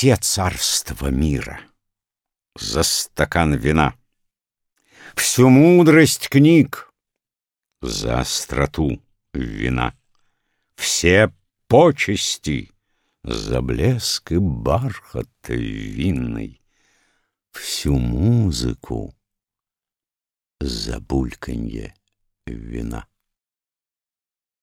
все царства мира. За стакан вина, всю мудрость книг. За остроту вина, все почести. За блеск и бархат винный, всю музыку. За бульканье вина.